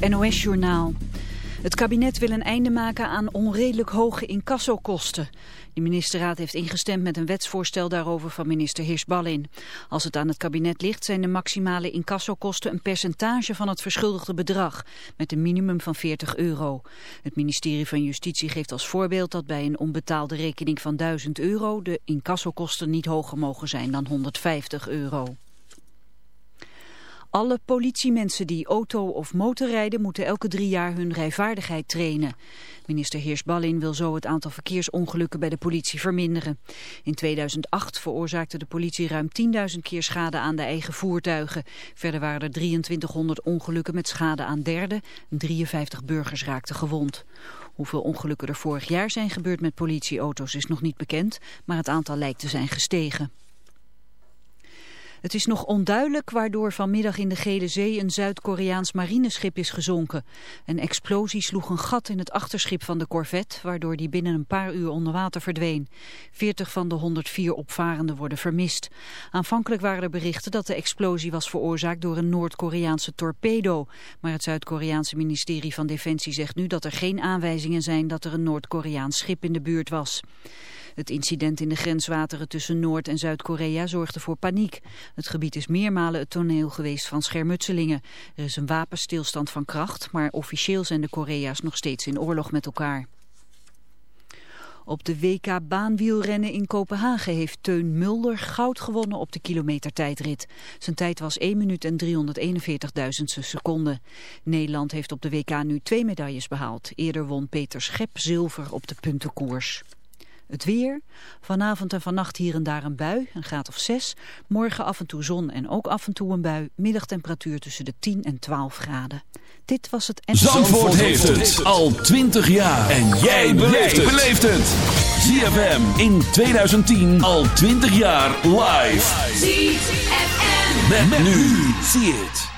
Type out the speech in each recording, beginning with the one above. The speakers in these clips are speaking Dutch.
NOS-journaal. Het kabinet wil een einde maken aan onredelijk hoge incassokosten. De ministerraad heeft ingestemd met een wetsvoorstel daarover van minister Hirschballin. Als het aan het kabinet ligt zijn de maximale incassokosten een percentage van het verschuldigde bedrag, met een minimum van 40 euro. Het ministerie van Justitie geeft als voorbeeld dat bij een onbetaalde rekening van 1000 euro de incassokosten niet hoger mogen zijn dan 150 euro. Alle politiemensen die auto of motor rijden moeten elke drie jaar hun rijvaardigheid trainen. Minister Heersballin wil zo het aantal verkeersongelukken bij de politie verminderen. In 2008 veroorzaakte de politie ruim 10.000 keer schade aan de eigen voertuigen. Verder waren er 2300 ongelukken met schade aan derden. 53 burgers raakten gewond. Hoeveel ongelukken er vorig jaar zijn gebeurd met politieauto's is nog niet bekend, maar het aantal lijkt te zijn gestegen. Het is nog onduidelijk waardoor vanmiddag in de Gele Zee een Zuid-Koreaans marineschip is gezonken. Een explosie sloeg een gat in het achterschip van de corvette, waardoor die binnen een paar uur onder water verdween. 40 van de 104 opvarenden worden vermist. Aanvankelijk waren er berichten dat de explosie was veroorzaakt door een Noord-Koreaanse torpedo. Maar het Zuid-Koreaanse ministerie van Defensie zegt nu dat er geen aanwijzingen zijn dat er een Noord-Koreaans schip in de buurt was. Het incident in de grenswateren tussen Noord- en Zuid-Korea zorgde voor paniek. Het gebied is meermalen het toneel geweest van schermutselingen. Er is een wapenstilstand van kracht, maar officieel zijn de Korea's nog steeds in oorlog met elkaar. Op de WK baanwielrennen in Kopenhagen heeft Teun Mulder goud gewonnen op de kilometertijdrit. Zijn tijd was 1 minuut en 341.000 seconden. Nederland heeft op de WK nu twee medailles behaald. Eerder won Peter Schep zilver op de puntenkoers. Het weer. Vanavond en vannacht hier en daar een bui, een graad of 6. Morgen af en toe zon en ook af en toe een bui. Middagtemperatuur tussen de 10 en 12 graden. Dit was het... En... Zandvoort, heeft het al 20 jaar. En jij beleeft het. ZFM in 2010 al 20 jaar live. ZFM. Met, nu. Zie het.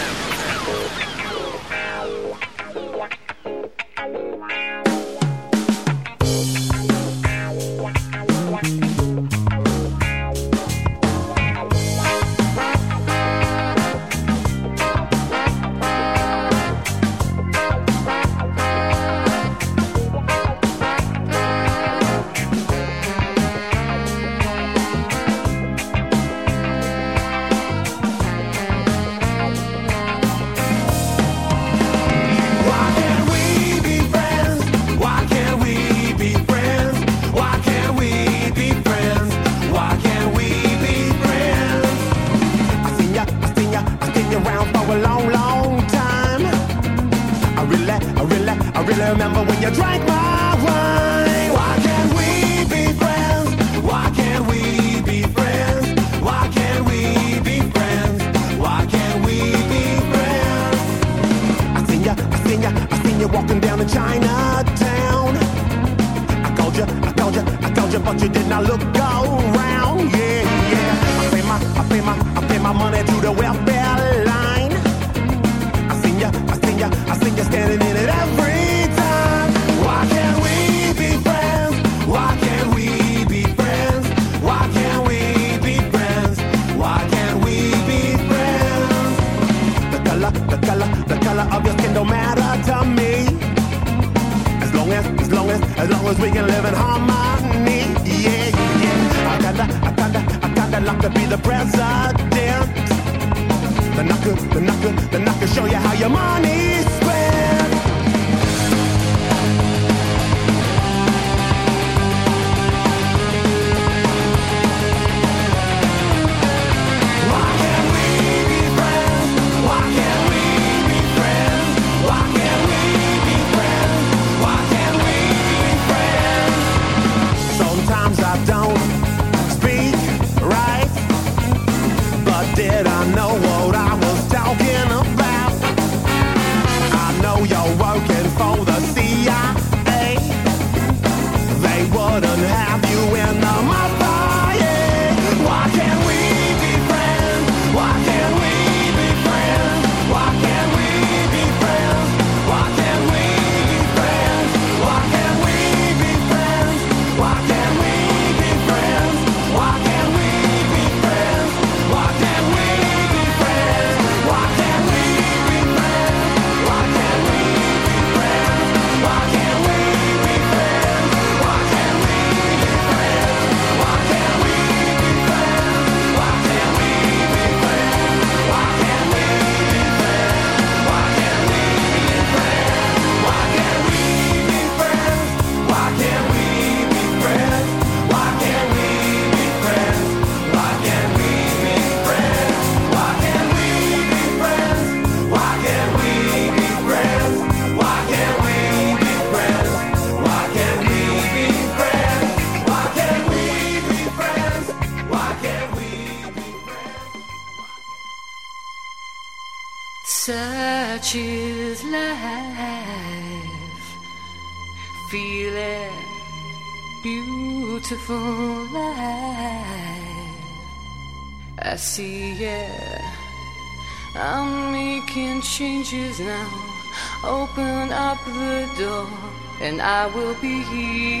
Will be here.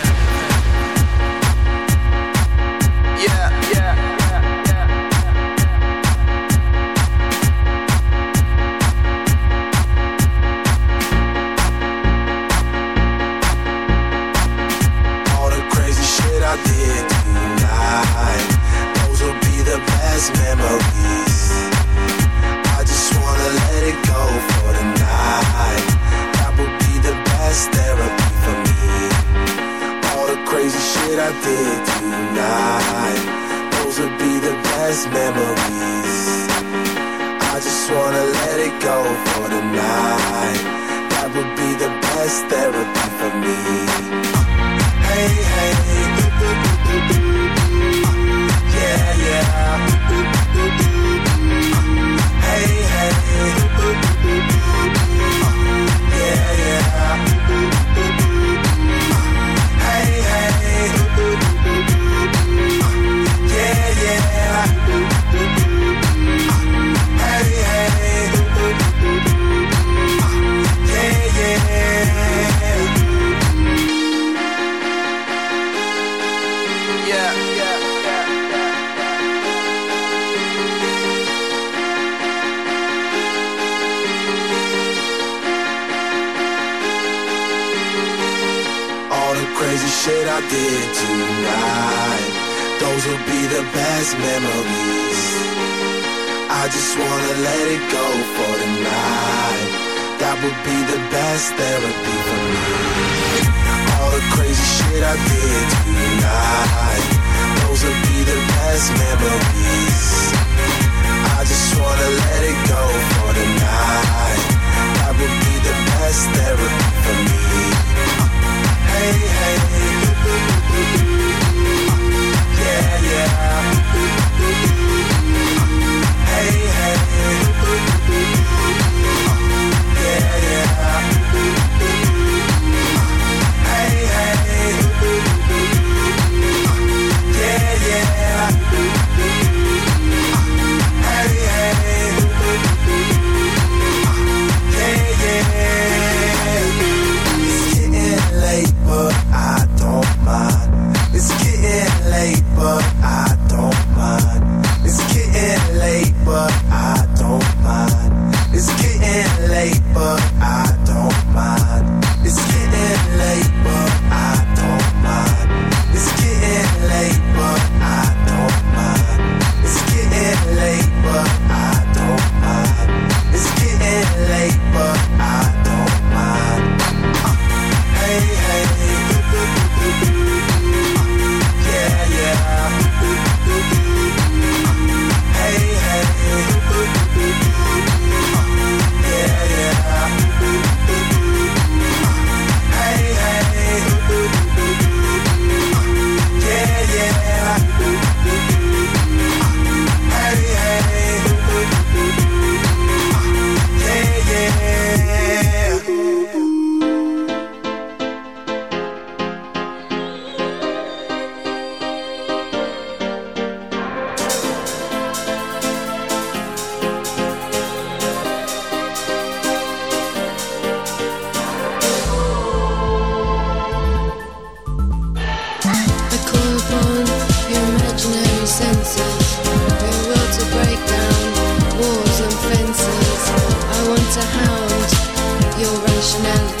nationality